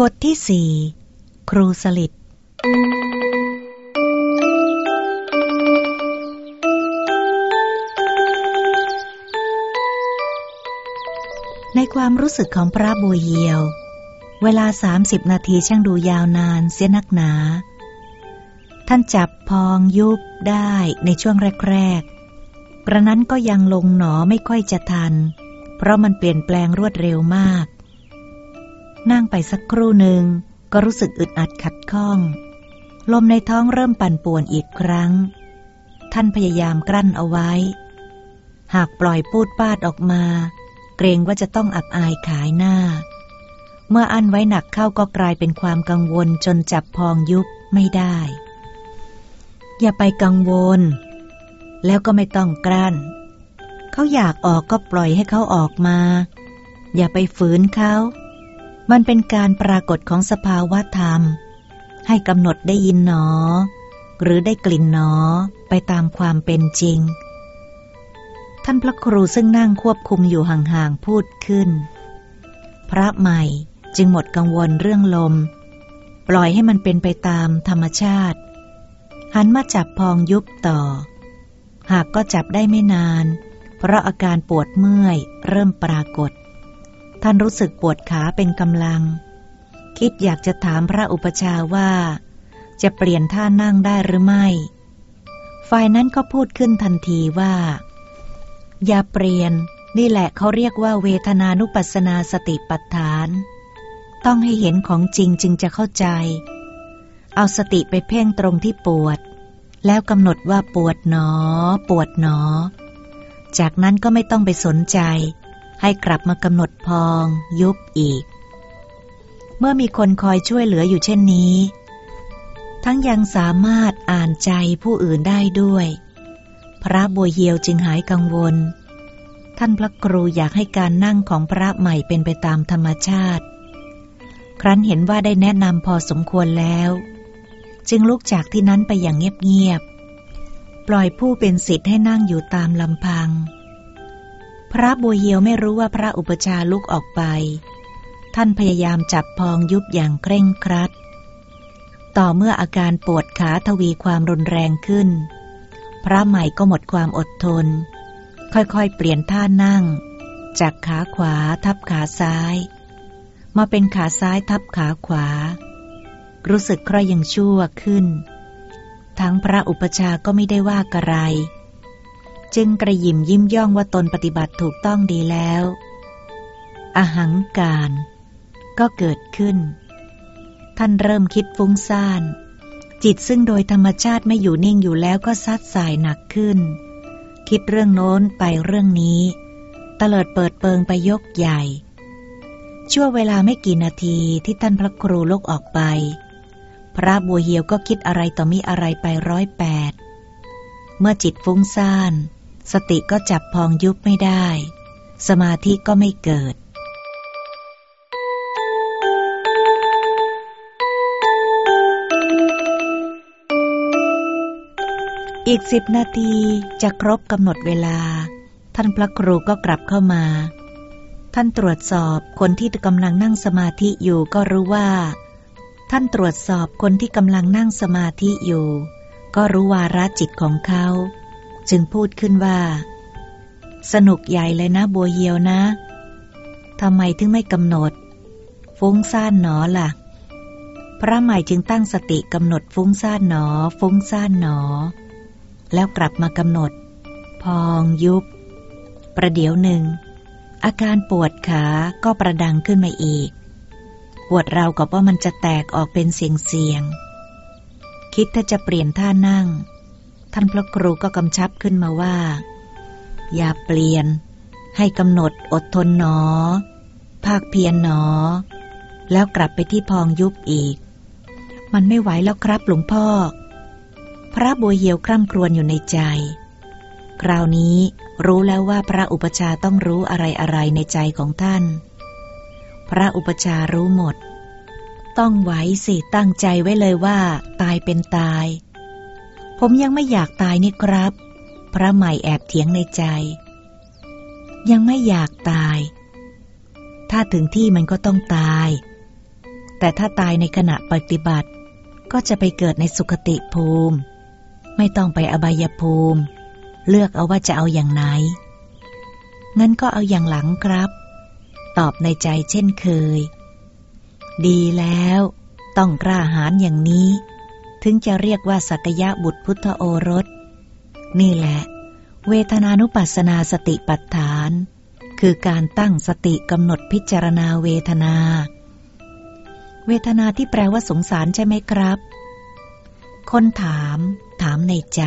บทที่สี่ครูสลิดในความรู้สึกของพระบัวเยียว เวลาสามสิบนาทีช่างดูยาวนานเสียนักหนา ท่านจับพองยุบได้ในช่วงแรกๆกระนั้นก็ยังลงหนอไม่ค่อยจะทัน เพราะมันเปลี่ยนแปลงรวดเร็วมาก นั่งไปสักครู่หนึ่งก็รู้สึกอึดอัดขัดข้อง ลมในท้องเริ่มปั่นป่วนอีกครั้ง ท่านพยายามกลั้นเอาไว้ หากปล่อยพูดปาดออกมา เกรงว่าจะต้องอับอายขายหน้า เมื่ออันไว้หนักเข้าก็กลายเป็นความกังวลจนจับพองยุบไม่ได้ อย่าไปกังวล แล้วก็ไม่ต้องกลั้น เขาอยากออกก็ปล่อยให้เขาออกมา อย่าไปฝืนเขา มันเป็นการปรากฏของสภาวะธรรม ให้กำหนดได้ยินหนอ หรือได้กลิ่นหนอไปตามความเป็นจริง ท่านพระครูซึ่งนั่งควบคุมอยู่ห่างๆพูดขึ้น พระใหม่จึงหมดกังวลเรื่องลม ปล่อยให้มันเป็นไปตามธรรมชาติ หันมาจับพองยุบต่อ หากก็จับได้ไม่นาน เพราะอาการปวดเมื่อยเริ่มปรากฏ ท่านรู้สึกปวดขาเป็นกำลัง คิดอยากจะถามพระอุปชาว่า จะเปลี่ยนท่านั่งได้หรือไม่ ฝ่ายนั้นก็พูดขึ้นทันทีว่า อย่าเปลี่ยน นี่แหละเขาเรียกว่าเวทนานุปัสนาสติปัฏฐาน ต้องให้เห็นของจริงจึงจะเข้าใจ เอาสติไปเพ่งตรงที่ปวด แล้วกำหนดว่าปวดหนอ ปวดหนอ จากนั้นก็ไม่ต้องไปสนใจ ให้กลับมากำหนดพอง ยุบอีก เมื่อมีคนคอยช่วยเหลืออยู่เช่นนี้ ทั้งยังสามารถอ่านใจผู้อื่นได้ด้วย พระบัวเยียวจึงหายกังวล ท่านพระครูอยากให้การนั่งของพระใหม่เป็นไปตามธรรมชาติ ครั้นเห็นว่าได้แนะนำพอสมควรแล้ว จึงลุกจากที่นั้นไปอย่างเงียบๆปล่อยผู้เป็นสิทธิ์ให้นั่งอยู่ตามลำพัง พระบัวเหียวไม่รู้ว่าพระอุปชาลุกออกไป ท่านพยายามจับพองยุบอย่างเคร่งครัด ต่อเมื่ออาการปวดขาทวีความรุนแรงขึ้น พระใหม่ก็หมดความอดทน ค่อยๆ เปลี่ยนท่านั่ง จากขาขวาทับขาซ้าย มาเป็นขาซ้ายทับขาขวา รู้สึกค่อยยังชั่วขึ้น ทั้งพระอุปชาก็ไม่ได้ว่ากระไร จึงกระยิมยิ้มย่องว่าตนปฏิบัติถูกต้องดีแล้ว อหังการก็เกิดขึ้น ท่านเริ่มคิดฟุ้งซ่าน จิตซึ่งโดยธรรมชาติไม่อยู่นิ่งอยู่แล้วก็ซัดสายหนักขึ้น คิดเรื่องโน้นไปเรื่องนี้ตเลิดเปิดเปิงไปยกใหญ่ ชั่วเวลาไม่กี่นาทีที่ท่านพระครูลุกออกไป พระบัวเหียวก็คิดอะไรต่อมีอะไรไปร้อยแปด เมื่อจิตฟุ้งซ่าน สติก็จับพองยุบไม่ได้ สมาธิก็ไม่เกิด อีกสิบนาทีจะครบกำหนดเวลา ท่านพระครูก็กลับเข้ามา ท่านตรวจสอบคนที่กำลังนั่งสมาธิอยู่ก็รู้ว่า ท่านตรวจสอบคนที่กำลังนั่งสมาธิอยู่ ก็รู้วาระจิตของเขา จึงพูดขึ้นว่า สนุกใหญ่เลยนะบัวเหียวนะทำไมถึงไม่กำหนด ฟุ้งซ่านหนอละ่ะ พระใหม่จึงตั้งสติกำหนดฟุ้งซ่านหนอ ฟุ้งซ่านหนอ แล้วกลับมากำหนด พองยุบ ประเดี๋ยวหนึ่ง อาการปวดขาก็ประดังขึ้นมาอีก ปวดเรากับว่ามันจะแตกออกเป็นเสียงเสียงคิดถ้าจะเปลี่ยนท่านั่ง ท่านพระครูก็กำชับขึ้นมาว่า อย่าเปลี่ยน ให้กำหนดอดทนหนอ ภาคเพียรหนอ แล้วกลับไปที่พองยุบอีก มันไม่ไหวแล้วครับหลวงพ่อ พระบัวเหียวคร่ำครวญอยู่ในใจ คราวนี้รู้แล้วว่าพระอุปชาต้องรู้อะไรอะไรในใจของท่าน พระอุปชารู้หมด ต้องไหวสิตั้งใจไว้เลยว่า ตายเป็นตาย ผมยังไม่อยากตายนี่ครับ พระใหม่แอบเถียงในใจ ยังไม่อยากตาย ถ้าถึงที่มันก็ต้องตาย แต่ถ้าตายในขณะปฏิบัติ ก็จะไปเกิดในสุคติภูมิ ไม่ต้องไปอบายภูมิ เลือกเอาว่าจะเอาอย่างไหน งั้นก็เอาอย่างหลังครับ ตอบในใจเช่นเคย ดีแล้ว ต้องกล้าหาญอย่างนี้ ถึงจะเรียกว่าสักยะบุตรพุทธโอรส นี่แหละ เวทนานุปัสสนาสติปัฏฐาน คือการตั้งสติกำหนดพิจารณาเวทนา เวทนาที่แปลว่าสงสารใช่ไหมครับ คนถาม ถามในใจ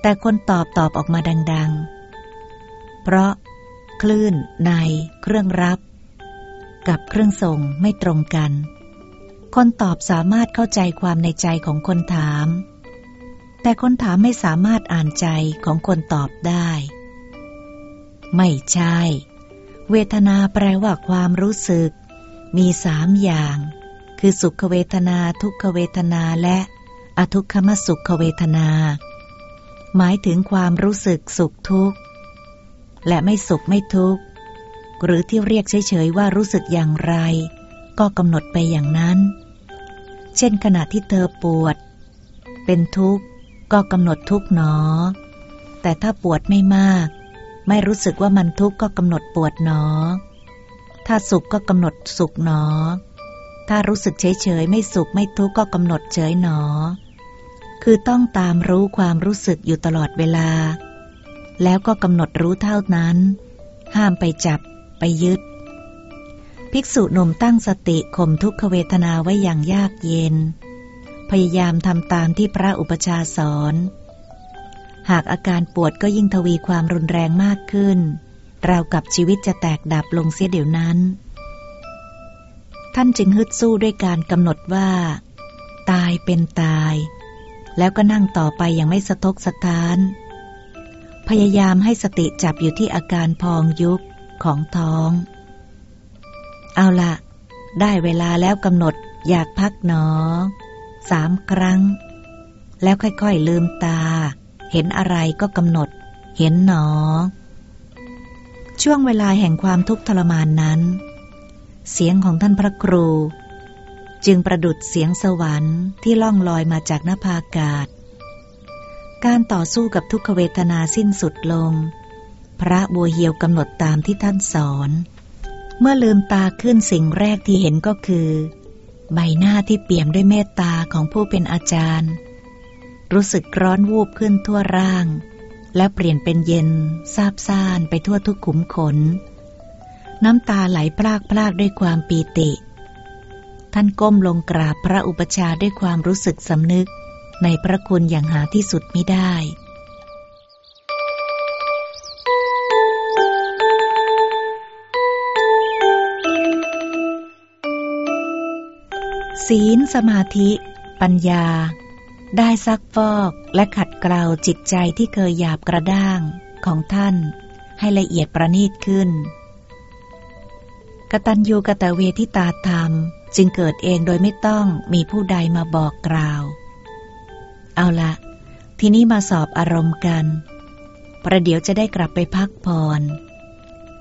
แต่คนตอบตอบออกมาดัง ๆ เพราะ คลื่นใน เครื่องรับ กับเครื่องส่งไม่ตรงกัน คนตอบสามารถเข้าใจความในใจของคนถาม แต่คนถามไม่สามารถอ่านใจของคนตอบได้ ไม่ใช่ เวทนาแปลว่าความรู้สึก มีสามอย่าง คือสุขเวทนาทุกขเวทนาและอทุกขมสุขเวทนา หมายถึงความรู้สึกสุขทุกข์ และไม่สุขไม่ทุกข์ หรือที่เรียกเฉยๆว่ารู้สึกอย่างไร ก็กำหนดไปอย่างนั้น เช่นขณะที่เธอปวด เป็นทุกข์ก็กำหนดทุกข์หนอ แต่ถ้าปวดไม่มาก ไม่รู้สึกว่ามันทุกข์ก็กำหนดปวดหนอ ถ้าสุขก็กำหนดสุขหนอ ถ้ารู้สึกเฉยๆไม่สุขไม่ทุกข์ก็กำหนดเฉยหนอ คือต้องตามรู้ความรู้สึกอยู่ตลอดเวลา แล้วก็กำหนดรู้เท่านั้น ห้ามไปจับไปยึด ภิกษุหนุ่มตั้งสติข่มทุกขเวทนาไว้อย่างยากเย็น พยายามทำตามที่พระอุปชาสอน หากอาการปวดก็ยิ่งทวีความรุนแรงมากขึ้นราวกับชีวิตจะแตกดับลงเสียเดี๋ยวนั้น ท่านจึงฮึดสู้ด้วยการกำหนดว่า ตายเป็นตาย แล้วก็นั่งต่อไปอย่างไม่สะทกสะท้าน พยายามให้สติจับอยู่ที่อาการพองยุบของท้อง เอาละได้เวลาแล้วกำหนดอยากพักหนอสามครั้ง แล้วค่อยๆลืมตา เห็นอะไรก็กำหนด เห็นหนอ ช่วงเวลาแห่งความทุกข์ทรมานนั้น เสียงของท่านพระครู จึงประดุดเสียงสวรรค์ที่ล่องลอยมาจากนภาอากาศ การต่อสู้กับทุกขเวทนาสิ้นสุดลง พระบัวเหียวกำหนดตามที่ท่านสอน เมื่อลืมตาขึ้นสิ่งแรกที่เห็นก็คือ ใบหน้าที่เปี่ยมด้วยเมตตาของผู้เป็นอาจารย์ รู้สึกร้อนวูบขึ้นทั่วร่าง แล้วเปลี่ยนเป็นเย็นซาบซ่านไปทั่วทุกขุมขน น้ำตาไหลพรากพรากด้วยความปีติ ท่านก้มลงกราบพระอุปชาด้วยความรู้สึกสำนึกในพระคุณอย่างหาที่สุดไม่ได้ ศีลสมาธิ ปัญญา ได้ซักฟอกและขัดเกลาจิตใจที่เคยหยาบกระด้างของท่าน ให้ละเอียดประณีตขึ้น กตัญญูกตเวทิตาธรรม จึงเกิดเองโดยไม่ต้องมีผู้ใดมาบอกกล่าว เอาละทีนี้มาสอบอารมณ์กัน ประเดี๋ยวจะได้กลับไปพักผ่อน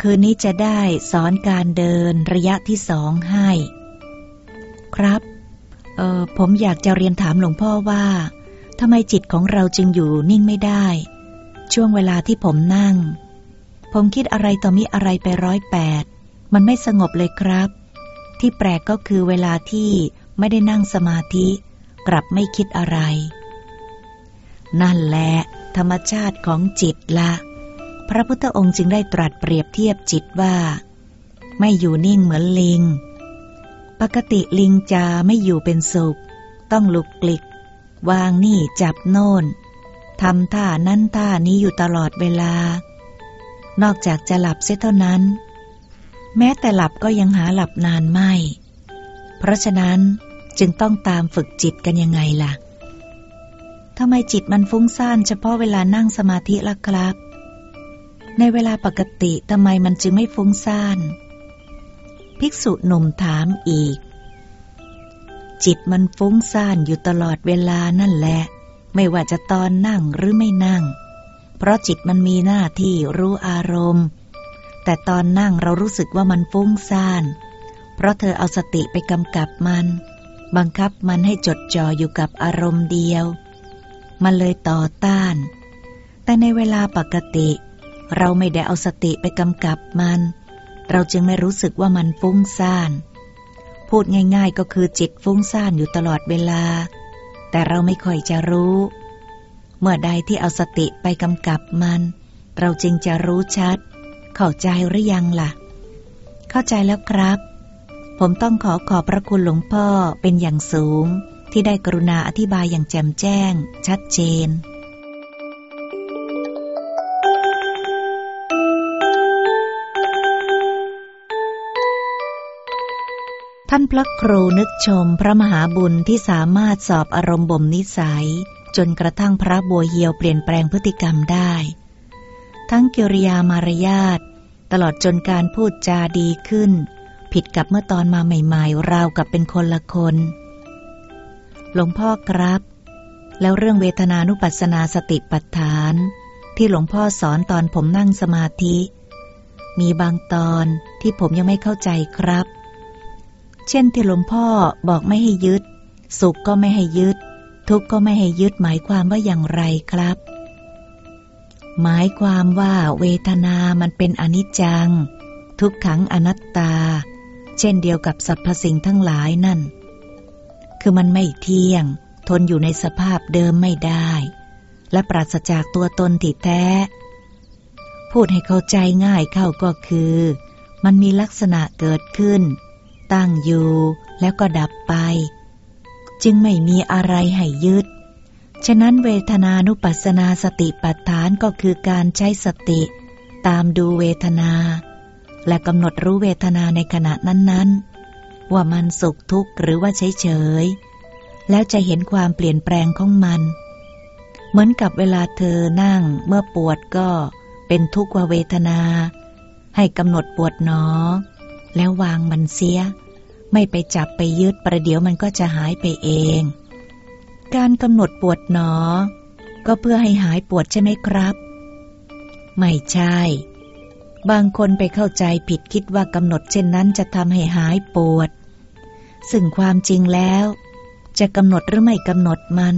คืนนี้จะได้สอนการเดินระยะที่สองให้ ครับ เออผมอยากจะเรียนถามหลวงพ่อว่าทำไมจิตของเราจึงอยู่นิ่งไม่ได้ ช่วงเวลาที่ผมนั่ง ผมคิดอะไรต่อมิอะไรไปร้อยแปด มันไม่สงบเลยครับ ที่แปลกก็คือเวลาที่ไม่ได้นั่งสมาธิ กลับไม่คิดอะไร นั่นแหละ ธรรมชาติของจิตละ พระพุทธองค์จึงได้ตรัสเปรียบเทียบจิตว่า ไม่อยู่นิ่งเหมือนลิง ปกติลิงจะไม่อยู่เป็นสุข ต้องลุกกลิก วางนี่จับโน่นทำท่านั่นท่านี้อยู่ตลอดเวลา นอกจากจะหลับเสียเท่านั้น แม้แต่หลับก็ยังหาหลับนานไม่ เพราะฉะนั้นจึงต้องตามฝึกจิตกันยังไงล่ะทำไมจิตมันฟุ้งซ่านเฉพาะเวลานั่งสมาธิล่ะครับ ในเวลาปกติทำไมมันจึงไม่ฟุ้งซ่าน ภิกษุหนุ่มถามอีก จิตมันฟุ้งซ่านอยู่ตลอดเวลานั่นแหละ ไม่ว่าจะตอนนั่งหรือไม่นั่ง เพราะจิตมันมีหน้าที่รู้อารมณ์ แต่ตอนนั่งเรารู้สึกว่ามันฟุ้งซ่าน เพราะเธอเอาสติไปกำกับมัน บังคับมันให้จดจ่ออยู่กับอารมณ์เดียว มันเลยต่อต้าน แต่ในเวลาปกติ เราไม่ได้เอาสติไปกำกับมันเเราจึงไม่รู้สึกว่ามันฟุ้งซ่าน พูดง่าย ๆ ก็คือจิตฟุ้งซ่านอยู่ตลอดเวลา แต่เราไม่ค่อยจะรู้ เมื่อใดที่เอาสติไปกำกับมัน เราจึงจะรู้ชัด เข้าใจหรือยังละ่ะ เข้าใจแล้วครับ ผมต้องขอขอบพระคุณหลวงพ่อเป็นอย่างสูง ที่ได้กรุณาอธิบายอย่างแจ่มแจ้ง ชัดเจน ท่านพระครูนึกชมพระมหาบุญที่สามารถสอบอารมณ์บ่มนิสัย จนกระทั่งพระบัวเหียวเปลี่ยนแปลงพฤติกรรมได้ ทั้งกิริยามารยาทตลอดจนการพูดจาดีขึ้น ผิดกับเมื่อตอนมาใหม่ๆ ราวกับเป็นคนละคน หลวงพ่อครับ แล้วเรื่องเวทนานุปัสสนาสติปัฏฐาน ที่หลวงพ่อสอนตอนผมนั่งสมาธิ มีบางตอนที่ผมยังไม่เข้าใจครับ เช่นที่หลวงพ่อบอกไม่ให้ยึด สุขก็ไม่ให้ยึด ทุกข์ก็ไม่ให้ยึดหมายความว่าอย่างไรครับ หมายความว่าเวทนามันเป็นอนิจจัง ทุกขังอนัตตา เช่นเดียวกับสรรพสิ่งทั้งหลายนั่น คือมันไม่เที่ยง ทนอยู่ในสภาพเดิมไม่ได้ และปราศจากตัวตนที่แท้ พูดให้เข้าใจง่ายเข้าก็คือ มันมีลักษณะเกิดขึ้น ตั้งอยู่แล้วก็ดับไป จึงไม่มีอะไรให้ยึด ฉะนั้นเวทนานุปัสสนาสติปัฏฐานก็คือการใช้สติ ตามดูเวทนา และกำหนดรู้เวทนาในขณะนั้นๆ ว่ามันสุขทุกข์หรือว่าเฉยๆแล้วจะเห็นความเปลี่ยนแปลงของมัน เหมือนกับเวลาเธอนั่งเมื่อปวดก็เป็นทุกขเวทนา ให้กำหนดปวดหนอ แล้ววางมันเสีย ไม่ไปจับไปยึดประเดี๋ยวมันก็จะหายไปเอง การกำหนดปวดหนอ ก็เพื่อให้หายปวดใช่ไหมครับ ไม่ใช่ บางคนไปเข้าใจผิดคิดว่ากำหนดเช่นนั้นจะทำให้หายปวด ซึ่งความจริงแล้ว จะกำหนดหรือไม่กำหนดมัน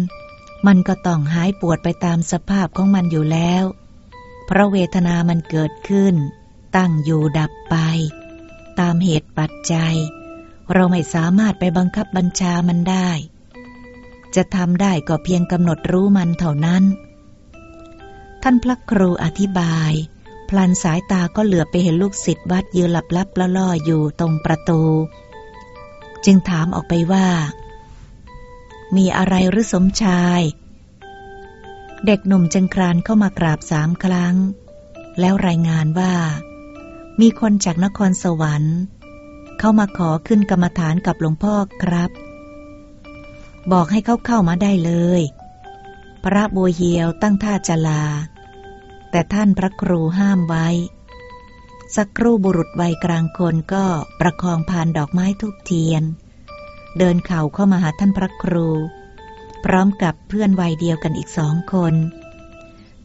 มันก็ต้องหายปวดไปตามสภาพของมันอยู่แล้ว เพราะเวทนามันเกิดขึ้น ตั้งอยู่ดับไป ตามเหตุปัจจัย เราไม่สามารถไปบังคับบัญชามันได้ จะทำได้ก็เพียงกำหนดรู้มันเท่านั้น ท่านพระครูอธิบาย พลันสายตาก็เหลือไปเห็นลูกศิษย์วัดยืนหลับลับล่อๆอยู่ตรงประตู จึงถามออกไปว่า มีอะไรหรือสมชาย เด็กหนุ่มจึงครานเข้ามากราบสามครั้ง แล้วรายงานว่า มีคนจากนครสวรรค์ เข้ามาขอขึ้นกรรมฐานกับหลวงพ่อครับ บอกให้เขาเข้ามาได้เลย พระบัวเหียวตั้งท่าจะลา แต่ท่านพระครูห้ามไว้ สักครู่บุรุษวัยกลางคนก็ประคองพานดอกไม้ทุกเทียน เดินเข่าเข้ามาหาท่านพระครู พร้อมกับเพื่อนวัยเดียวกันอีกสองคน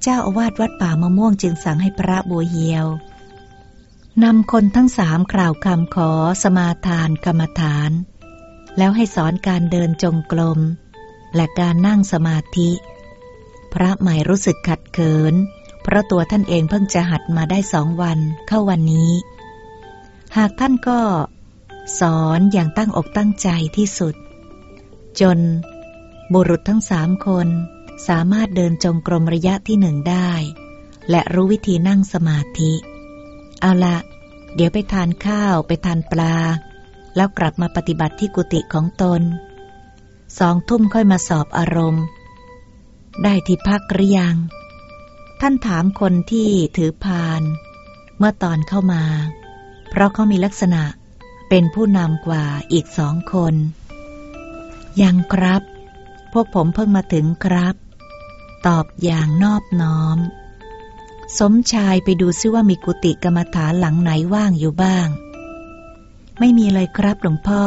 เจ้าอาวาสวัดป่ามะม่วงจึงสั่งให้พระบัวเหียว นำคนทั้งสามกล่าวคำขอสมาทานกรรมฐาน แล้วให้สอนการเดินจงกรมและการนั่งสมาธิ พระใหม่รู้สึกขัดเขิน เพราะตัวท่านเองเพิ่งจะหัดมาได้สองวันเข้าวันนี้ หากท่านก็ สอนอย่างตั้งอกตั้งใจที่สุด จน บุรุษทั้งสามคนสามารถเดินจงกรมระยะที่หนึ่งได้ และรู้วิธีนั่งสมาธิ เอาละ เดี๋ยวไปทานข้าวไปทานปลา แล้วกลับมาปฏิบัติที่กุฏิของตน สองทุ่มค่อยมาสอบอารมณ์ ได้ที่พักหรือยัง ท่านถามคนที่ถือพาน เมื่อตอนเข้ามา เพราะเขามีลักษณะเป็นผู้นำกว่าอีกสองคน ยังครับ พวกผมเพิ่งมาถึงครับ ตอบอย่างนอบน้อม สมชายไปดูซิว่ามีกุฏิกรรมฐานหลังไหนว่างอยู่บ้าง ไม่มีเลยครับหลวงพ่อ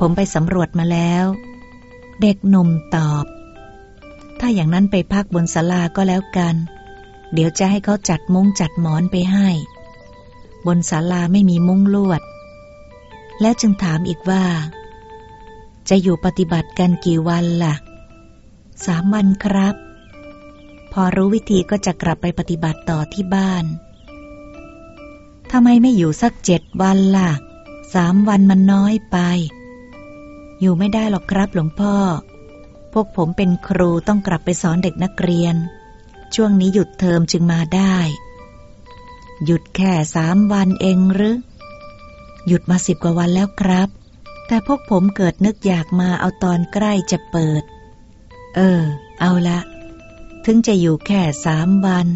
ผมไปสำรวจมาแล้ว เด็กหนุ่มตอบ ถ้าอย่างนั้นไปพักบนศาลาก็แล้วกัน เดี๋ยวจะให้เขาจัดมุ้งจัดหมอนไปให้ บนศาลาไม่มีมุ้งลวด แล้วจึงถามอีกว่า จะอยู่ปฏิบัติกันกี่วันละ่ะ สามวันครับ พอรู้วิธีก็จะกลับไปปฏิบัติต่อที่บ้านทำไมไม่อยู่สักเจ็ดวันละ่ะ สามวันมันน้อยไป อยู่ไม่ได้หรอกครับหลวงพ่อ พวกผมเป็นครูต้องกลับไปสอนเด็กนักเรียน ช่วงนี้หยุดเทอมจึงมาได้ หยุดแค่สามวันเองหรือ หยุดมาสิบกว่าวันแล้วครับ แต่พวกผมเกิดนึกอยากมาเอาตอนใกล้จะเปิด เออ เอาละ ถึงจะอยู่แค่สามวัน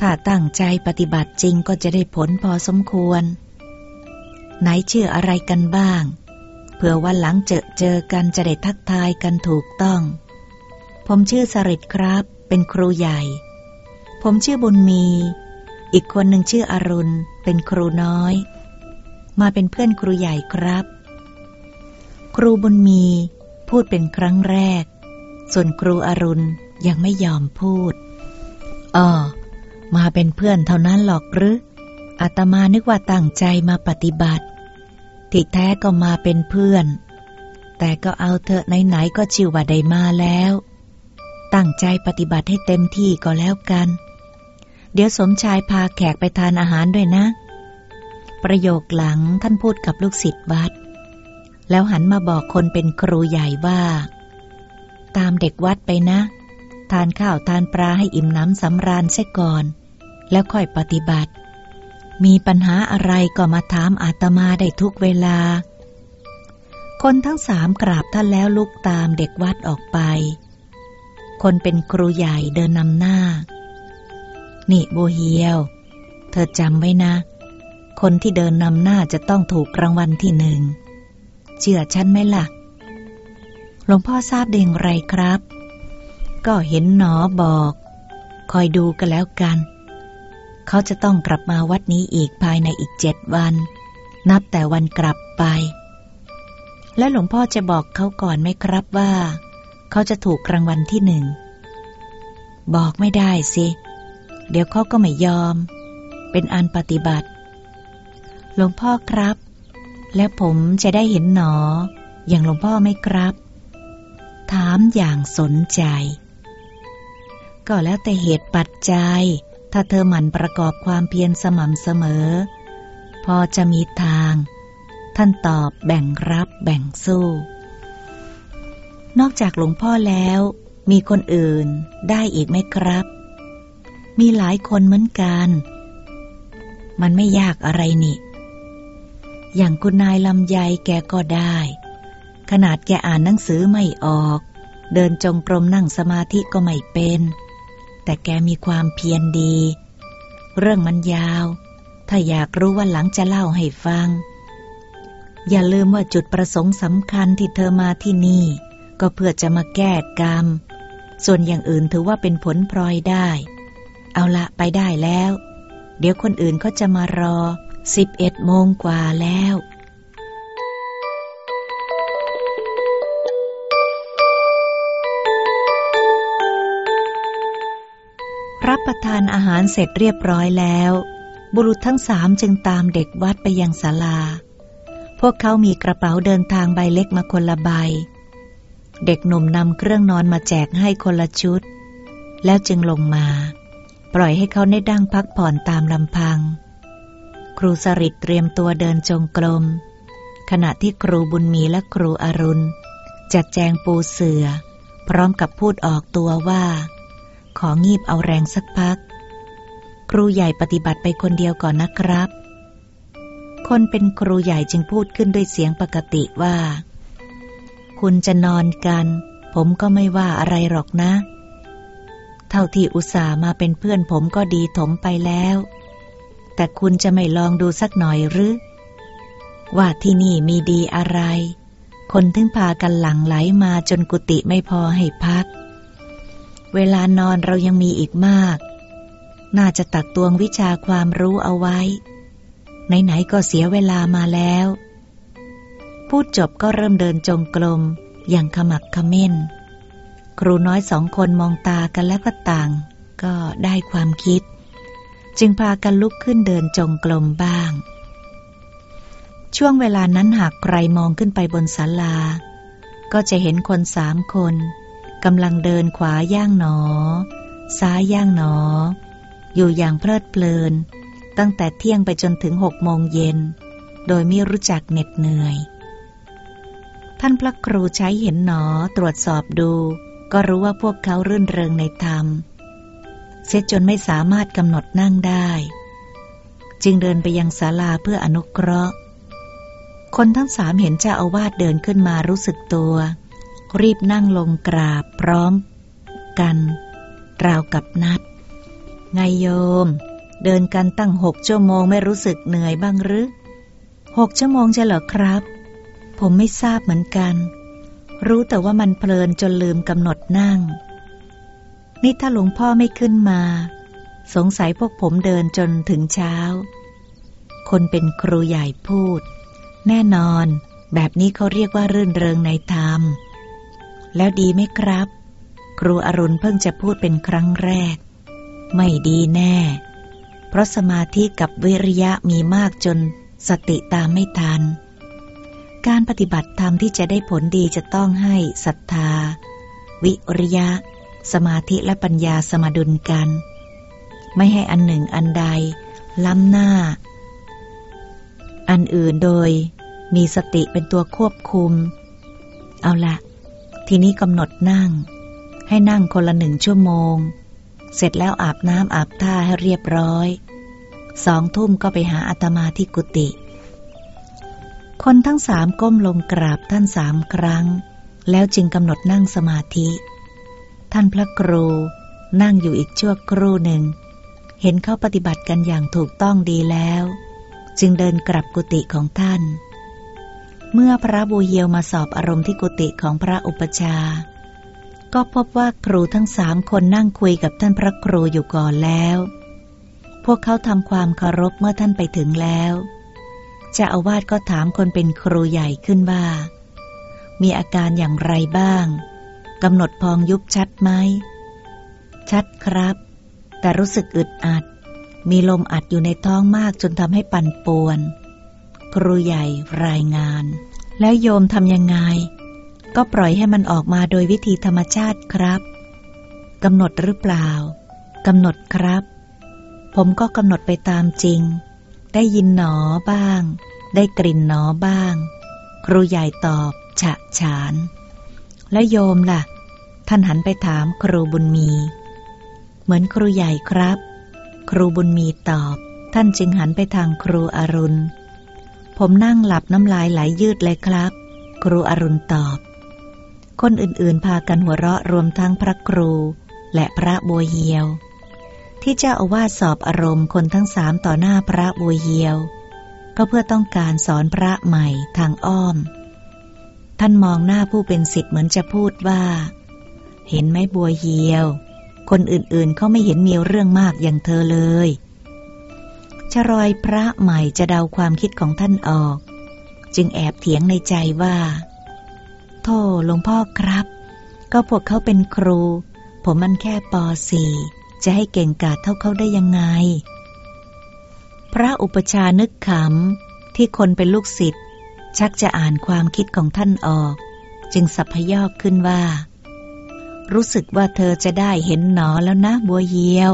ถ้าตั้งใจปฏิบัติจริงก็จะได้ผลพอสมควร ไหนชื่ออะไรกันบ้าง เผื่อวันหลังเจอเจอกันจะได้ทักทายกันถูกต้อง ผมชื่อสริตครับ เป็นครูใหญ่ ผมชื่อบุญมี อีกคนหนึ่งชื่ออรุณ เป็นครูน้อย มาเป็นเพื่อนครูใหญ่ครับ ครูบุญมีพูดเป็นครั้งแรก ส่วนครูอรุณ ยังไม่ยอมพูดอ๋อมาเป็นเพื่อนเท่านั้นหรอกหรืออาตมานึกว่าตั้งใจมาปฏิบัติที่แท้ก็มาเป็นเพื่อน แต่ก็เอาเถอะไหนๆก็ชิวว่าได้มาแล้ว ตั้งใจปฏิบัติให้เต็มที่ก็แล้วกัน เดี๋ยวสมชายพาแขกไปทานอาหารด้วยนะ ประโยคหลังท่านพูดกับลูกศิษย์วัด แล้วหันมาบอกคนเป็นครูใหญ่ว่า ตามเด็กวัดไปนะ ทานข้าวทานปลาให้อิ่มน้ำสำราญเสียก่อน แล้วค่อยปฏิบัติ มีปัญหาอะไรก็มาถามอาตมาได้ทุกเวลา คนทั้งสามกราบท่านแล้วลุกตามเด็กวัดออกไป คนเป็นครูใหญ่เดินนำหน้า นี่โบเฮียว เธอจำไว้นะ คนที่เดินนำหน้าจะต้องถูกรางวัลที่หนึ่ง เชื่อฉันไหมละ่ะหลวงพ่อทราบได้อย่างไรครับ ก็เห็นหนอบอก คอยดูกันแล้วกัน เขาจะต้องกลับมาวัดนี้อีกภายในอีกเจ็ดวัน นับแต่วันกลับไป และหลวงพ่อจะบอกเขาก่อนไหมครับว่า เขาจะถูกรางวัลที่หนึ่ง บอกไม่ได้สิ เดี๋ยวเขาก็ไม่ยอม เป็นอันปฏิบัติ หลวงพ่อครับ และผมจะได้เห็นหนอ อย่างหลวงพ่อไหมครับ ถามอย่างสนใจ ก็แล้วแต่เหตุปัจจัย ถ้าเธอหมั่นประกอบความเพียรสม่ำเสมอ พอจะมีทาง ท่านตอบแบ่งรับแบ่งสู้ นอกจากหลวงพ่อแล้ว มีคนอื่นได้อีกไหมครับ มีหลายคนเหมือนกัน มันไม่ยากอะไรนี่ อย่างคุณนายลำไยแกก็ได้ ขนาดแกอ่านหนังสือไม่ออกเดินจงกรมนั่งสมาธิก็ไม่เป็น แต่แกมีความเพียรดี เรื่องมันยาว ถ้าอยากรู้ว่าหลังจะเล่าให้ฟัง อย่าลืมว่าจุดประสงค์สำคัญที่เธอมาที่นี่ ก็เพื่อจะมาแก้กรรม ส่วนอย่างอื่นถือว่าเป็นผลพลอยได้ เอาละไปได้แล้ว เดี๋ยวคนอื่นเขาจะมารอสิบเอ็ดโมงกว่าแล้ว รับประทานอาหารเสร็จเรียบร้อยแล้ว บุรุษทั้งสามจึงตามเด็กวัดไปยังศาลา พวกเขามีกระเป๋าเดินทางใบเล็กมาคนละใบ เด็กหนุ่มนำเครื่องนอนมาแจกให้คนละชุด แล้วจึงลงมา ปล่อยให้เขาได้ดั้งพักผ่อนตามลำพัง ครูสริตเตรียมตัวเดินจงกรม ขณะที่ครูบุญมีและครูอรุณ จัดแจงปูเสือ พร้อมกับพูดออกตัวว่า ของีบเอาแรงสักพัก ครูใหญ่ปฏิบัติไปคนเดียวก่อนนะครับ คนเป็นครูใหญ่จึงพูดขึ้นด้วยเสียงปกติว่า คุณจะนอนกัน ผมก็ไม่ว่าอะไรหรอกนะ เท่าที่อุตส่าห์มาเป็นเพื่อนผมก็ดีถมไปแล้ว แต่คุณจะไม่ลองดูสักหน่อยหรือ ว่าที่นี่มีดีอะไร คนถึงพากันหลั่งไหลมาจนกุฏิไม่พอให้พัก เวลานอนเรายังมีอีกมาก น่าจะตักตวงวิชาความรู้เอาไว้ ไหน ๆ ก็เสียเวลามาแล้ว พูดจบก็เริ่มเดินจงกรมอย่างขมักขม้น ครูน้อยสองคนมองตากันแล้วก็ต่าง ก็ได้ความคิด จึงพากันลุกขึ้นเดินจงกรมบ้าง ช่วงเวลานั้นหากใครมองขึ้นไปบนศาลา ก็จะเห็นคนสามคน กำลังเดินขวาย่างหนอ ซ้ายย่างหนอ อยู่อย่างเพลิดเพลิน ตั้งแต่เที่ยงไปจนถึงหกโมงเย็น โดยไม่รู้จักเหน็ดเหนื่อย ท่านพระครูใช้เห็นหนอตรวจสอบดู ก็รู้ว่าพวกเขารื่นเริงในธรรม เสียจนไม่สามารถกำหนดนั่งได้ จึงเดินไปยังศาลาเพื่ออนุเคราะห์ คนทั้งสามเห็นเจ้าอาวาสเดินขึ้นมารู้สึกตัว รีบนั่งลงกราบพร้อมกัน ราวกับนัด ไงโยม เดินกันตั้งหกชั่วโมงไม่รู้สึกเหนื่อยบ้างหรือหกชั่วโมงจะเหรอครับ ผมไม่ทราบเหมือนกัน รู้แต่ว่ามันเพลินจนลืมกำหนดนั่ง นี่ถ้าหลวงพ่อไม่ขึ้นมา สงสัยพวกผมเดินจนถึงเช้า คนเป็นครูใหญ่พูด แน่นอน แบบนี้เขาเรียกว่ารื่นเริงในธรรม แล้วดีไหมครับ ครูอรุณเพิ่งจะพูดเป็นครั้งแรก ไม่ดีแน่ เพราะสมาธิกับวิริยะมีมากจนสติตามไม่ทัน การปฏิบัติธรรมที่จะได้ผลดีจะต้องให้ศรัทธา วิริยะ สมาธิและปัญญาสมดุลกัน ไม่ให้อันหนึ่งอันใด ล้ำหน้า อันอื่นโดยมีสติเป็นตัวควบคุม เอาละ ทีนี้กำหนดนั่ง ให้นั่งคนละหนึ่งชั่วโมง เสร็จแล้วอาบน้ำอาบท่าให้เรียบร้อย สองทุ่มก็ไปหาอาตมาที่กุฏิคนทั้งสามก้มลงกราบท่านสามครั้ง แล้วจึงกำหนดนั่งสมาธิ ท่านพระครูนั่งอยู่อีกชั่วครู่หนึ่ง เห็นเขาปฏิบัติกันอย่างถูกต้องดีแล้ว จึงเดินกลับกุฏิของท่าน เมื่อพระบูเฮียวมาสอบอารมณ์ที่กุฏิของพระอุปชา ก็พบว่าครูทั้งสามคนนั่งคุยกับท่านพระครูอยู่ก่อนแล้ว พวกเขาทำความเคารพเมื่อท่านไปถึงแล้วเจ้าอาวาสก็ถามคนเป็นครูใหญ่ขึ้นว่า มีอาการอย่างไรบ้างกำหนดพองยุบชัดไหม ชัดครับ แต่รู้สึกอึดอัด มีลมอัดอยู่ในท้องมากจนทำให้ปั่นป่วน ครูใหญ่รายงาน แล้วโยมทำยังไง ก็ปล่อยให้มันออกมาโดยวิธีธรรมชาติครับกำหนดหรือเปล่ากำหนดครับ ผมก็กำหนดไปตามจริง ได้ยินหนอบ้าง ได้กลิ่นหนอบ้าง ครูใหญ่ตอบฉะฉาน แล้วโยมล่ะ ท่านหันไปถามครูบุญมี เหมือนครูใหญ่ครับ ครูบุญมีตอบ ท่านจึงหันไปทางครูอรุณ ผมนั่งหลับน้ำลายไหลยยืดเลยครับ ครูอรุณตอบ คนอื่นๆ พากันหัวเราะรวมทั้งพระครู และพระบัวเฮียว ที่เจ้าอาวาสสอบอารมณ์คนทั้งสามต่อหน้าพระบัวเฮียว ก็เพื่อต้องการสอนพระใหม่ทางอ้อม ท่านมองหน้าผู้เป็นสิทธิ์เหมือนจะพูดว่า เห็นไหมบัวเฮียว คนอื่นๆเขาไม่เห็นมีเรื่องมากอย่างเธอเลย ชรอยพระใหม่จะเดาความคิดของท่านออก จึงแอบเถียงในใจว่าโธ่หลวงพ่อครับ ก็พวกเขาเป็นครู ผมมันแค่ป .4 จะให้เก่งกาจเท่าเขาได้ยังไง พระอุปชานึกขำที่คนเป็นลูกศิษย์ชักจะอ่านความคิดของท่านออก จึงสัพพยอกขึ้นว่า รู้สึกว่าเธอจะได้เห็นหนอแล้วนะบัวเยียว